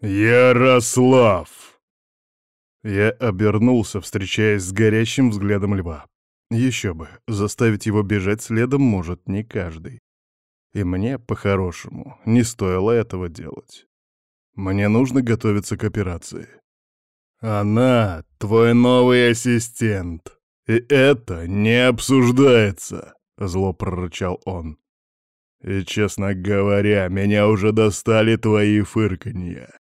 «Ярослав!» Я обернулся, встречаясь с горящим взглядом льва. Еще бы, заставить его бежать следом может не каждый. И мне, по-хорошему, не стоило этого делать. Мне нужно готовиться к операции. Она — твой новый ассистент. И это не обсуждается, — зло прорычал он. И, честно говоря, меня уже достали твои фырканья.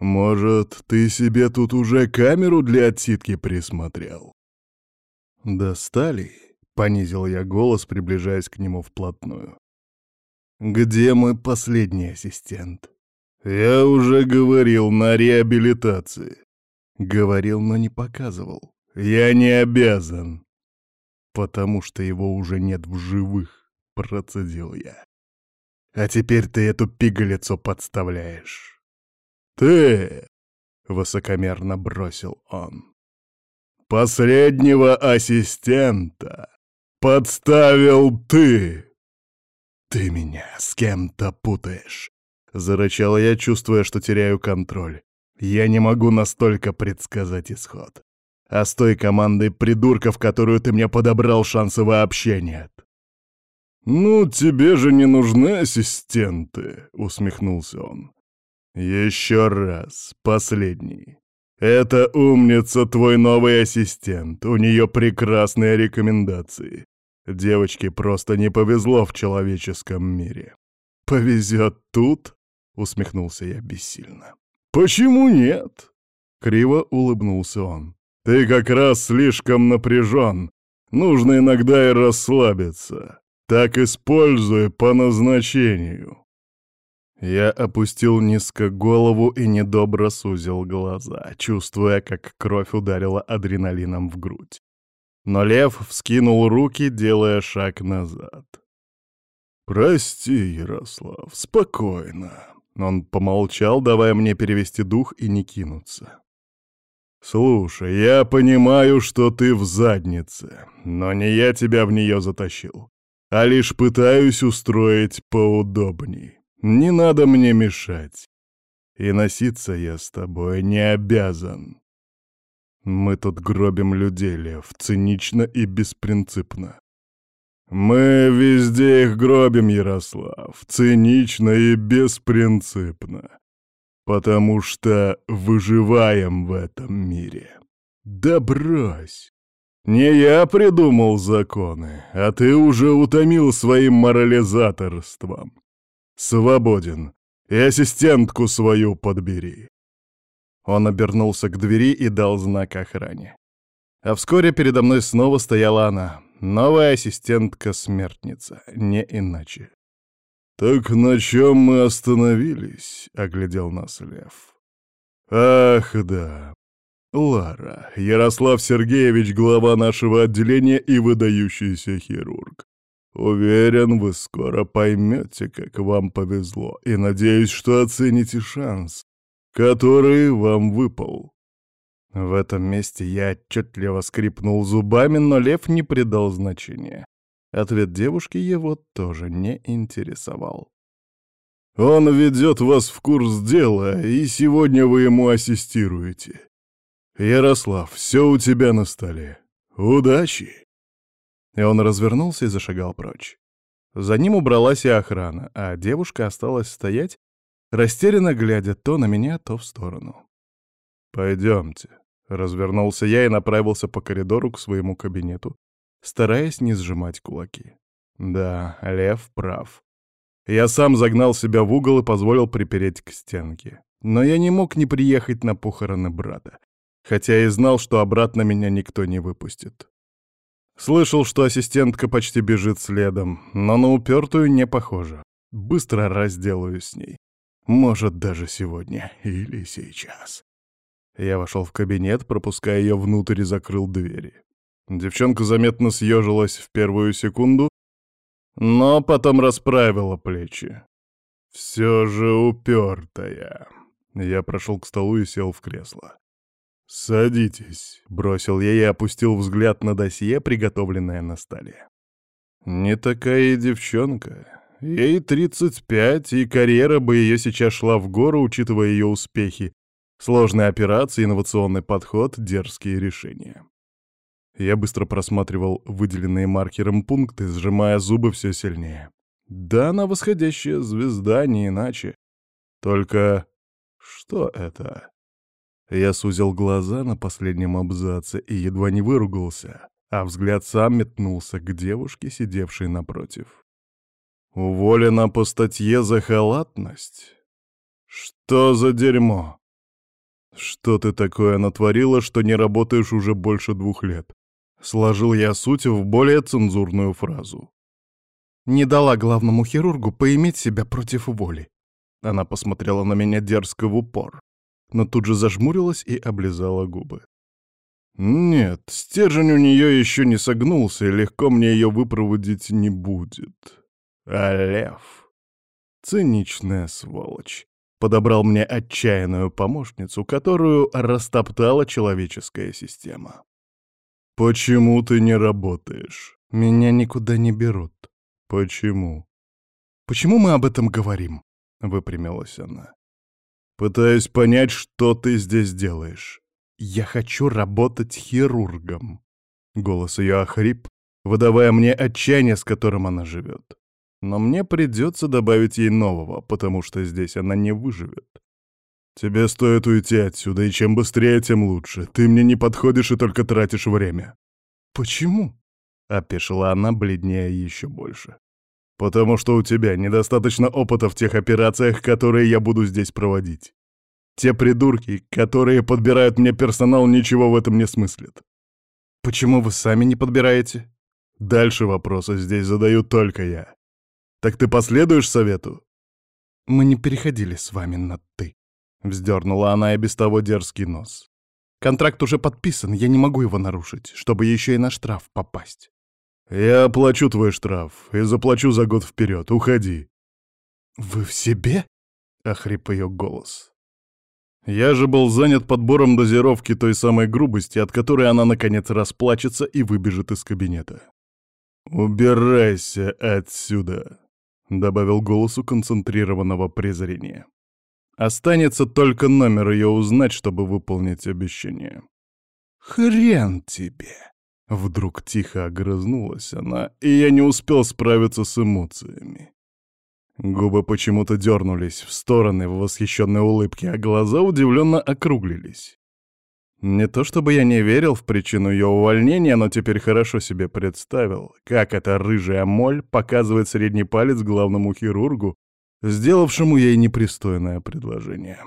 Может, ты себе тут уже камеру для отсидки присмотрел? Достали? — понизил я голос, приближаясь к нему вплотную. «Где мой последний ассистент?» «Я уже говорил на реабилитации». «Говорил, но не показывал. Я не обязан». «Потому что его уже нет в живых», — процедил я. «А теперь ты эту пигалицу подставляешь». «Ты!» — высокомерно бросил он. «Последнего ассистента подставил ты!» «Ты меня с кем-то путаешь», — зарычал я, чувствуя, что теряю контроль. «Я не могу настолько предсказать исход. А с той командой придурков, которую ты мне подобрал, шанса вообще нет». «Ну, тебе же не нужны ассистенты», — усмехнулся он. «Еще раз, последний. Это умница твой новый ассистент, у нее прекрасные рекомендации. Девочке просто не повезло в человеческом мире. «Повезет тут?» — усмехнулся я бессильно. «Почему нет?» — криво улыбнулся он. «Ты как раз слишком напряжен. Нужно иногда и расслабиться. Так используй по назначению». Я опустил низко голову и недобро сузил глаза, чувствуя, как кровь ударила адреналином в грудь. Но лев вскинул руки, делая шаг назад. «Прости, Ярослав, спокойно». Он помолчал, давая мне перевести дух и не кинуться. «Слушай, я понимаю, что ты в заднице, но не я тебя в нее затащил, а лишь пытаюсь устроить поудобней. Не надо мне мешать. И носиться я с тобой не обязан. Мы тут гробим людей, Лев, цинично и беспринципно. Мы везде их гробим, Ярослав, цинично и беспринципно. Потому что выживаем в этом мире. Да брось! Не я придумал законы, а ты уже утомил своим морализаторством. Свободен. И ассистентку свою подбери. Он обернулся к двери и дал знак охране. А вскоре передо мной снова стояла она, новая ассистентка-смертница, не иначе. «Так на чем мы остановились?» — оглядел нас Лев. «Ах, да. Лара, Ярослав Сергеевич, глава нашего отделения и выдающийся хирург. Уверен, вы скоро поймете, как вам повезло, и надеюсь, что оцените шанс, который вам выпал». В этом месте я отчетливо скрипнул зубами, но лев не придал значения. Ответ девушки его тоже не интересовал. «Он ведет вас в курс дела, и сегодня вы ему ассистируете. Ярослав, все у тебя на столе. Удачи!» И он развернулся и зашагал прочь. За ним убралась и охрана, а девушка осталась стоять, растерянно глядя то на меня, то в сторону. «Пойдемте», — развернулся я и направился по коридору к своему кабинету, стараясь не сжимать кулаки. Да, Лев прав. Я сам загнал себя в угол и позволил припереть к стенке. Но я не мог не приехать на похороны брата, хотя и знал, что обратно меня никто не выпустит. Слышал, что ассистентка почти бежит следом, но на упертую не похоже. Быстро разделаюсь с ней. Может, даже сегодня или сейчас. Я вошел в кабинет, пропуская ее внутрь и закрыл двери. Девчонка заметно съежилась в первую секунду, но потом расправила плечи. Все же упертая. Я прошел к столу и сел в кресло. «Садитесь», — бросил я и опустил взгляд на досье, приготовленное на столе. «Не такая и девчонка. Ей 35, и карьера бы ее сейчас шла в гору, учитывая ее успехи. Сложные операции, инновационный подход, дерзкие решения. Я быстро просматривал выделенные маркером пункты, сжимая зубы все сильнее. Да, она восходящая звезда, не иначе. Только что это? Я сузил глаза на последнем абзаце и едва не выругался, а взгляд сам метнулся к девушке, сидевшей напротив. Уволена по статье за халатность? Что за дерьмо? Что ты такое натворила, что не работаешь уже больше двух лет? Сложил я суть в более цензурную фразу. Не дала главному хирургу поиметь себя против воли. Она посмотрела на меня дерзко в упор, но тут же зажмурилась и облизала губы. Нет, стержень у нее еще не согнулся, и легко мне ее выпроводить не будет. А лев... Циничная сволочь. Подобрал мне отчаянную помощницу, которую растоптала человеческая система. «Почему ты не работаешь? Меня никуда не берут. Почему?» «Почему мы об этом говорим?» — выпрямилась она. «Пытаюсь понять, что ты здесь делаешь. Я хочу работать хирургом». Голос ее охрип, выдавая мне отчаяние, с которым она живет. Но мне придется добавить ей нового, потому что здесь она не выживет. Тебе стоит уйти отсюда, и чем быстрее, тем лучше. Ты мне не подходишь и только тратишь время. Почему? Опешила она, бледнее еще больше. Потому что у тебя недостаточно опыта в тех операциях, которые я буду здесь проводить. Те придурки, которые подбирают мне персонал, ничего в этом не смыслят. Почему вы сами не подбираете? Дальше вопросы здесь задаю только я. Так ты последуешь совету? Мы не переходили с вами на «ты», — вздернула она и без того дерзкий нос. Контракт уже подписан, я не могу его нарушить, чтобы еще и на штраф попасть. Я оплачу твой штраф и заплачу за год вперед. Уходи. Вы в себе? — охрип ее голос. Я же был занят подбором дозировки той самой грубости, от которой она, наконец, расплачется и выбежит из кабинета. «Убирайся отсюда!» — добавил голосу концентрированного презрения. «Останется только номер ее узнать, чтобы выполнить обещание». «Хрен тебе!» Вдруг тихо огрызнулась она, и я не успел справиться с эмоциями. Губы почему-то дернулись в стороны в восхищенной улыбке, а глаза удивленно округлились. Не то чтобы я не верил в причину ее увольнения, но теперь хорошо себе представил, как эта рыжая моль показывает средний палец главному хирургу, сделавшему ей непристойное предложение.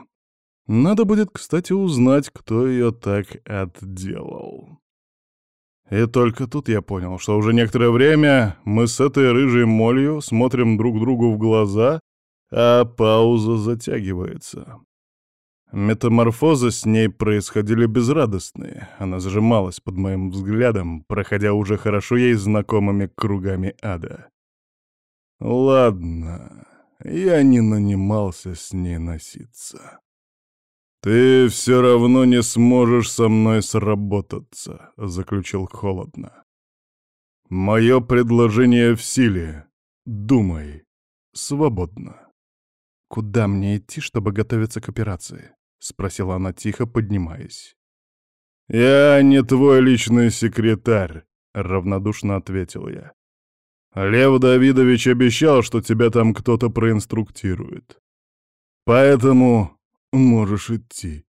Надо будет, кстати, узнать, кто ее так отделал. И только тут я понял, что уже некоторое время мы с этой рыжей молью смотрим друг другу в глаза, а пауза затягивается. Метаморфозы с ней происходили безрадостные. Она сжималась под моим взглядом, проходя уже хорошо ей знакомыми кругами ада. Ладно, я не нанимался с ней носиться. «Ты все равно не сможешь со мной сработаться», — заключил холодно. «Мое предложение в силе. Думай. Свободно». «Куда мне идти, чтобы готовиться к операции?» — спросила она тихо, поднимаясь. «Я не твой личный секретарь», — равнодушно ответил я. «Лев Давидович обещал, что тебя там кто-то проинструктирует. Поэтому можешь идти».